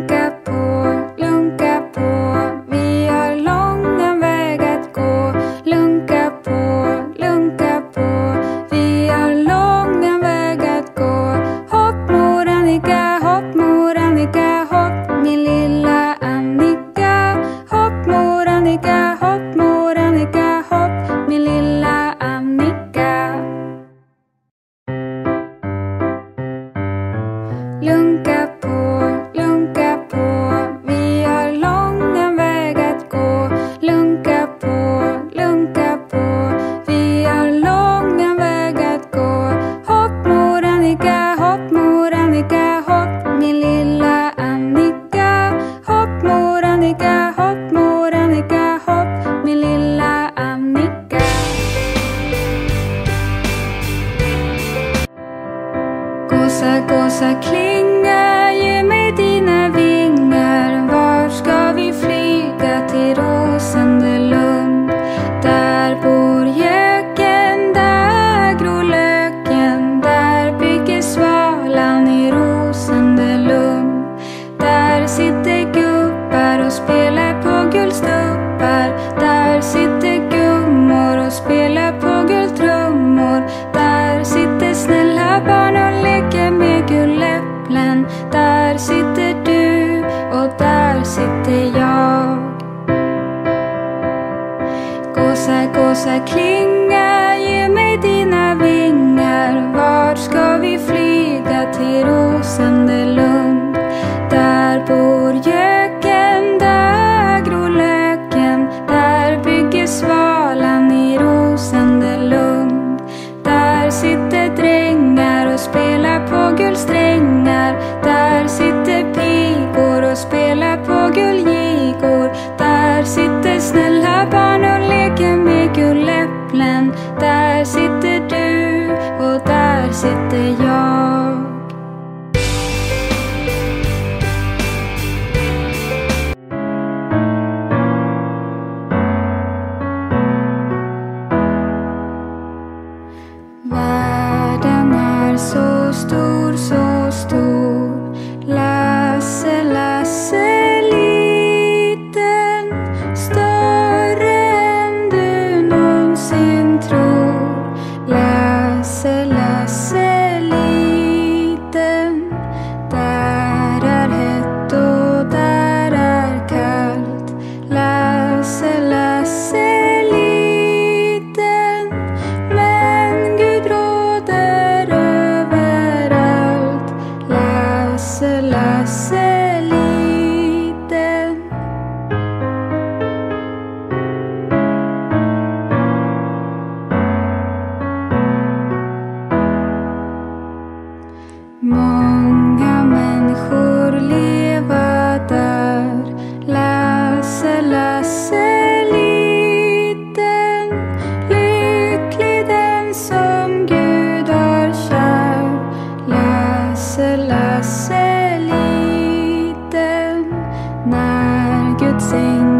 lengkap sing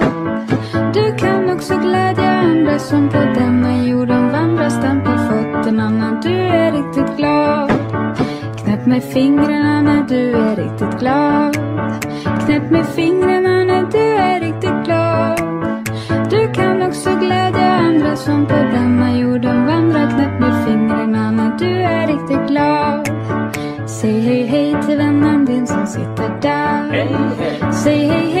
Du kan också glädja andra som på denna jorden vandrar Stampa fötterna när du är riktigt glad. Knäpp med fingrarna när du är riktigt glad. Knäpp med fingrarna när du är riktigt glad. Du kan också glädja andra som på denna jorden vandrar Knäpp med fingrarna när du är riktigt glad. Säg hej hej till vännen din som sitter där. Säg hej hej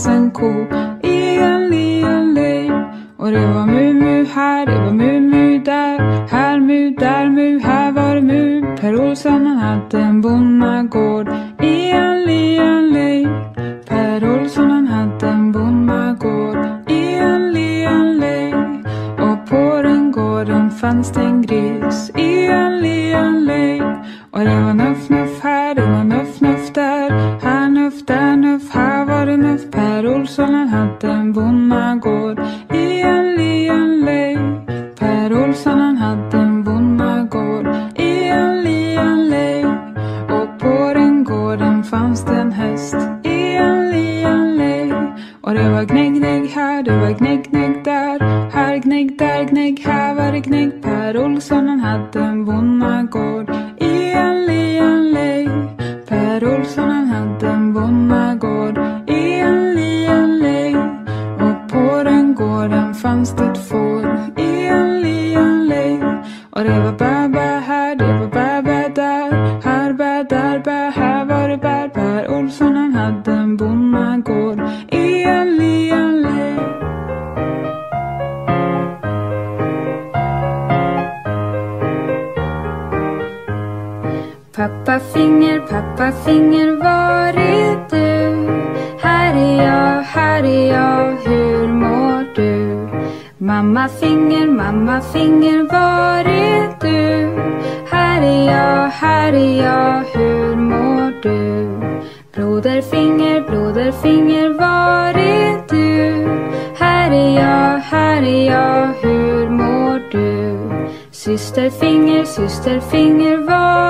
fanns en ko. I en liten lej. Och det var mycket Pappa finger, pappa finger, var är du? Här är jag, här är jag, hur mår du? Mamma finger, mamma finger, var är du? Här är jag, här är jag, hur mår du? Broder finger, broder finger, var är du? Här är jag, här är jag, hur mår du? Syster finger, syster finger, var är du?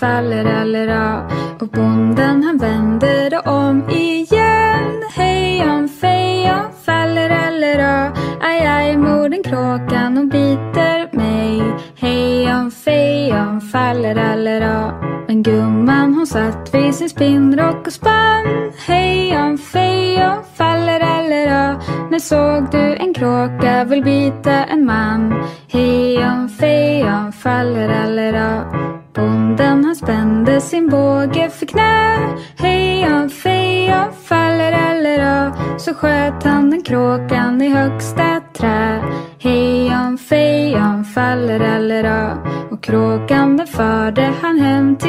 fallerallera Och bonden han vänder om igen. Hej om fej om fallerallera Aj, aj, morden kråkan hon biter mig. Hej om fej om fallerallera Men gumman hon satt vid sin spinnrock och spann. Hej om fej om fallerallera När såg du en kråka vill bita en man? Hej om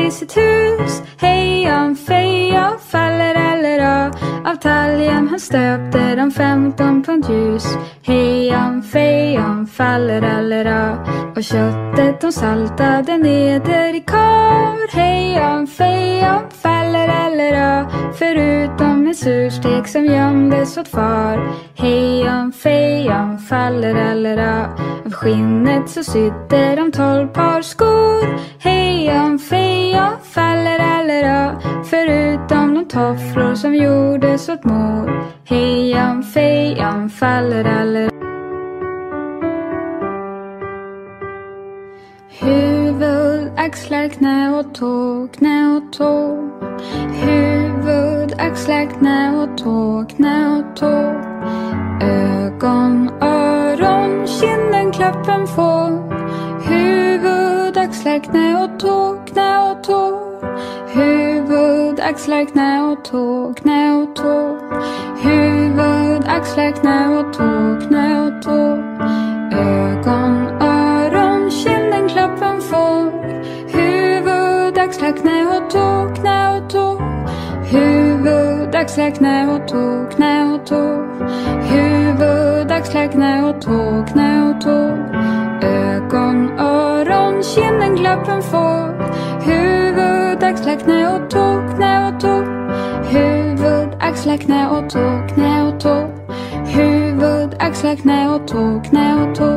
hem till sitt hus. Hej om fej om fallerallera Av talgen han stöpte de femton pund ljus. Hej om fej om fallerallera Och köttet de saltade neder i kar. Hej om fej om fallerallera Förutom en surstek som gömdes åt far. Hej om fej om fallerallera Av skinnet så sydde om fej Huvud, axlar, knä och tå, knä och tå. Huvud, axlar, knä och tå, knä och tå. Ögon, öron, kinden, klappen får. Huvud, axlar, knä och tå, knä och tå. Huvud, Huvud, axlar, knä och tå, knä och tå. Huvud, axlar, knä och tå, knä och tå. Ögon, öron, kinden, klappen får. Huvud, axlar, knä och tå, knä och tå. Huvud, axlar, knä och tå, knä och tå. Huvud, axlar, knä och tå, knä och tå. Ögon, öron, kinden, klappen får. Huvud, axlar, knä och tå, knä och tå. Huvud, axlar, knä och tå, knä och tå. Huvud, axlar, knä och tå, knä och tå.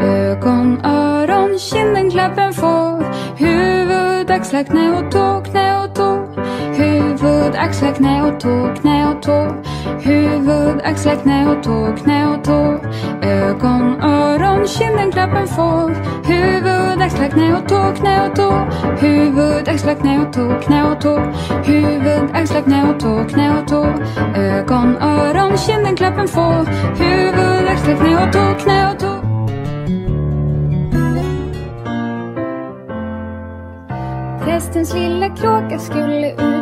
Ögon, öron, kinden, klappen får. Huvud, axlar, knä och tå, knä och tå. Huvud, axlar, knä och tå, knä och tå. Huvud, axlar, knä och tå, knä och tå. Ögon, öron, kinden, klappen får. Huvud, axlar, knä och tå, knä och tå. Huvud, axlar, knä och tå, knä och tå. Huvud, axlar, knä och tå, knä och tå. Ögon, öron, kinden, klappen får. Huvud, axlar, knä och tå, knä och tå. Prästens lilla kråka skulle ut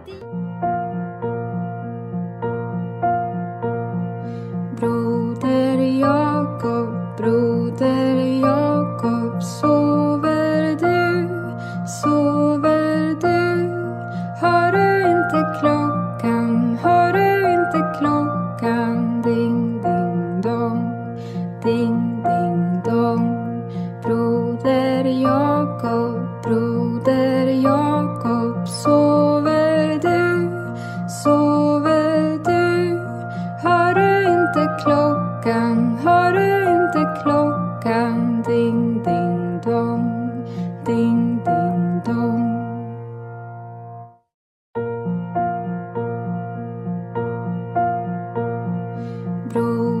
Through.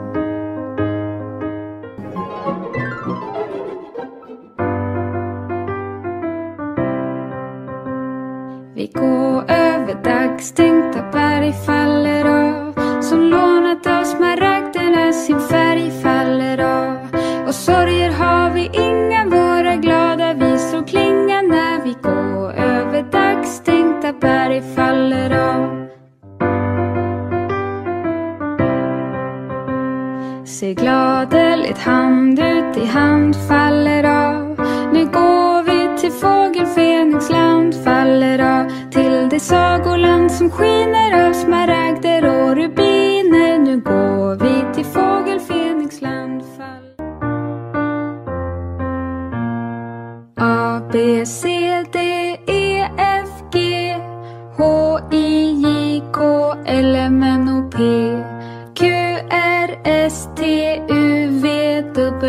Dagstänkta berg faller av Se gladeligt hand ut i hand faller av. Nu går vi till fågel Fenixland faller av. Till det sagoland som skiner av smaragder och rubiner.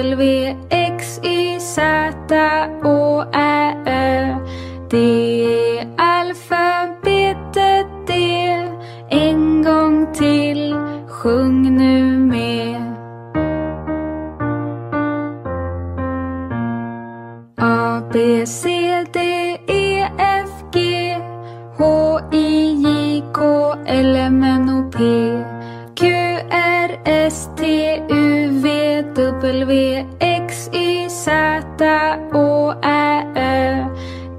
W, X, Y, Z,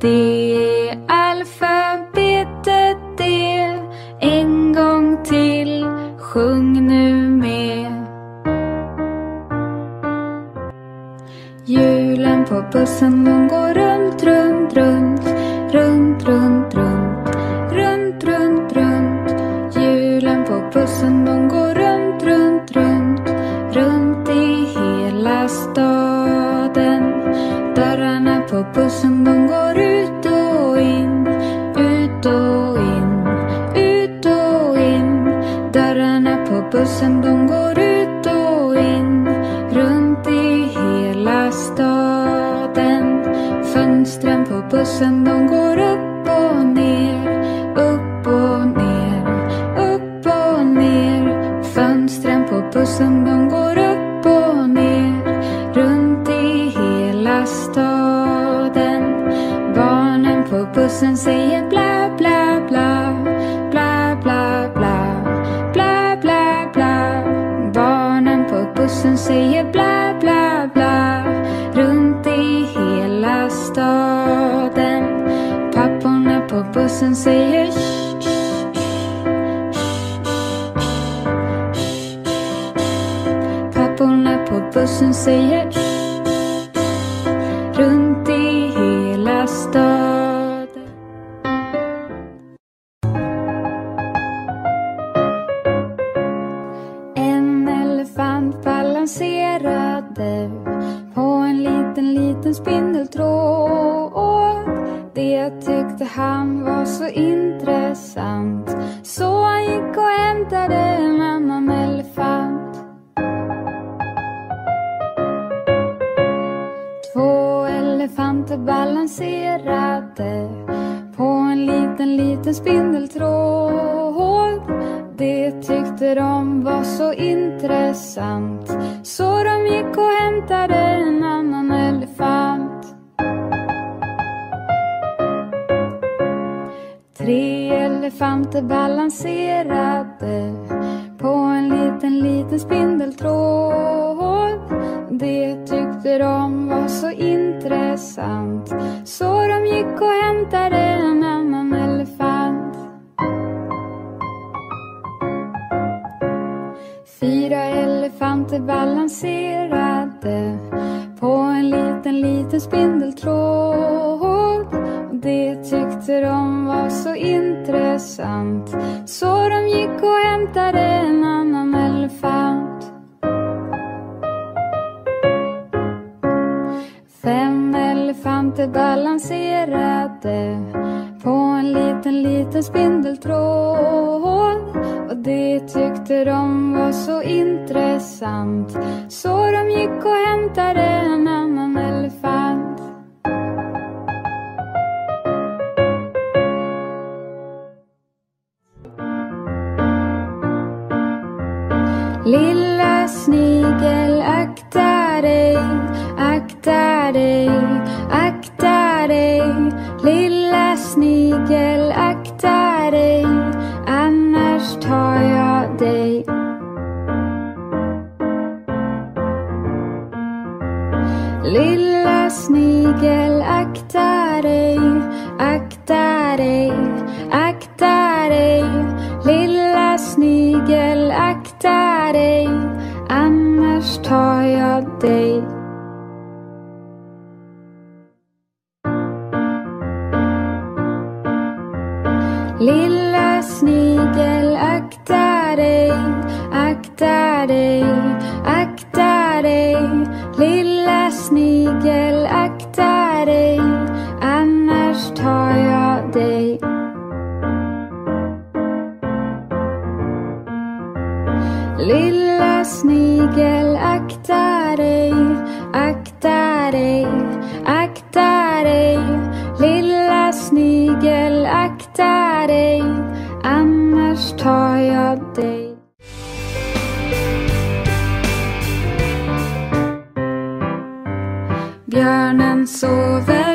Det alfabetet det en gång till sjung nu med. Hjulen på bussen de går runt, runt, runt, runt, runt, runt, runt, runt, runt. Hjulen på bussen de går runt, runt, runt, runt i hela staden. Dörrarna på bussen de går Ljusen de går upp och ner, upp och ner, upp och ner. Fönstren på bussen de går upp och ner, runt i hela staden. Barnen på bussen säger bla, bla, bla, bla, bla, bla, bla, bla, bla. Barnen på bussen säger bla, bla, bla. Kroppen säger sh, sh, sh, Papporna på bussen säger sound again. Björnen sover.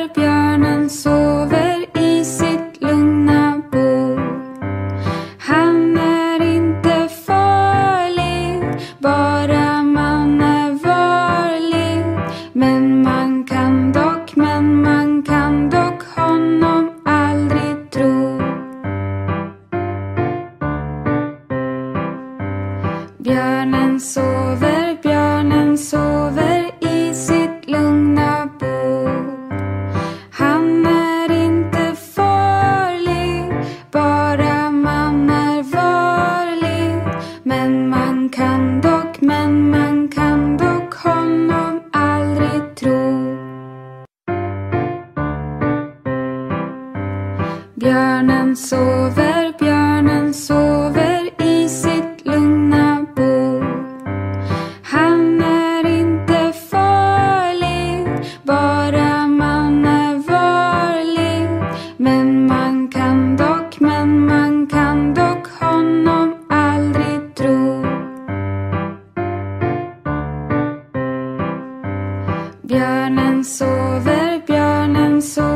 Björnen sover, björnen sover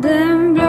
Then